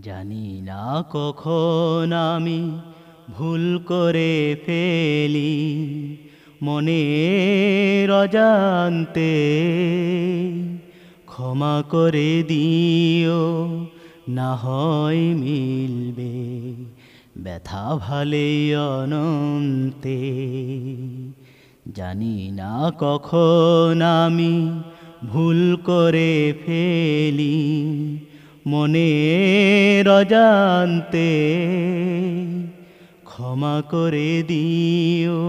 জানি না কখন আমি ভুল করে ফেলি মনে রজান্তে ক্ষমা করে দিও, না হয় মিলবে ব্যথা ভালে অনন্তে। জানি না কখন আমি ভুল করে ফেলি মনে রজান্তে, ক্ষমা করে দিও,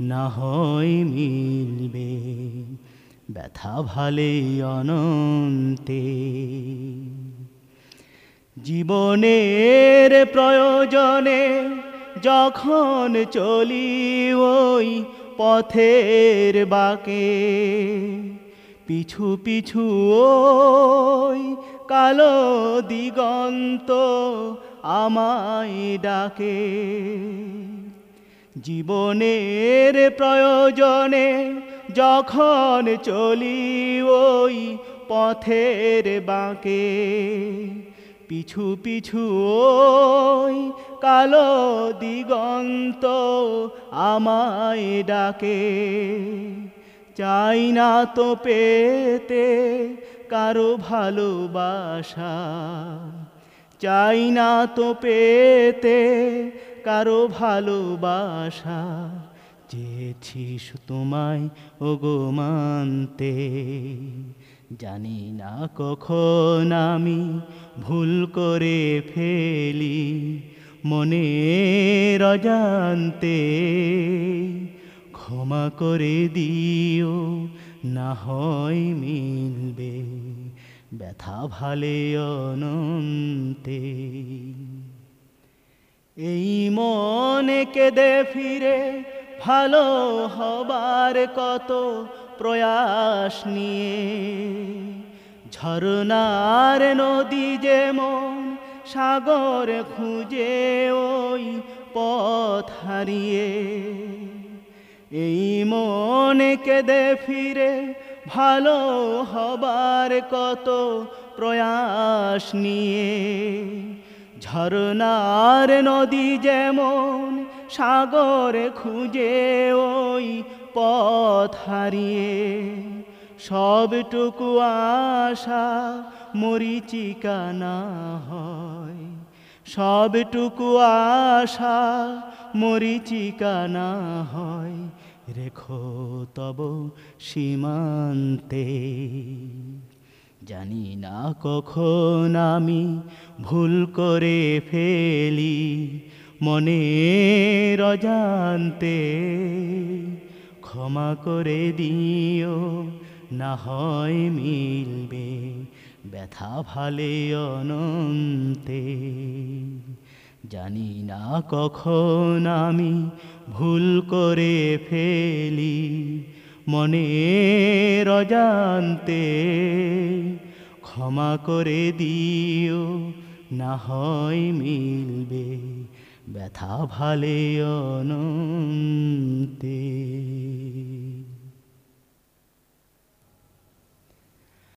না হয় মিলবে ব্যথা ভালে অনন্তে। জীবনের প্রয়োজনে যখন চলি ওই পথের বাকে, পিছু পিছু ওই কালো দিগন্ত আমায় ডাকে। জীবনের প্রয়োজনে যখন চলি ওই পথের বাঁকে, পিছু পিছু ওই কালো দিগন্ত আমায় ডাকে। চাই না তো পেতে কারও ভালোবাসা। চাই না তো পেতে কারও ভালোবাসা। চেয়েছিস তোমায়, ওগো মানতে। জানি না কখন আমি ভুল করে ফেলি মনে রজান্তে ক্ষমা করে দিও না হয় মিলবে ব্যথা ভালে অনন্তে। এই মনে কেঁদে ফিরে ভালো হবার কত প্রয়াস নিয়ে। ঝরনার নদী যেমন সাগর খুঁজে ওই পথ হারিয়ে। এই মনে কেঁদে ফিরে ভালো হবার কত প্রয়াস নিয়ে। ঝরনার নদী যেমন সাগর খুঁজে ওই পথ হারিয়ে। সবটুকু আশা মরিচিকা না হয়। সবটুকু আশা মরিচিকা না হয়, রেখো তব সীমান্তে। জানি না কখন আমি ভুল করে ফেলি মনে রজান্তে। ক্ষমা করে দিও, না হয় মিলবে ব্যথা ভালে অনন্তে। জানি না কখন আমি ভুল করে ফেলি। মনে রজান্তে ক্ষমা করে দিও, না হয় মিলবে ব্যথা ভালে অনন্তে।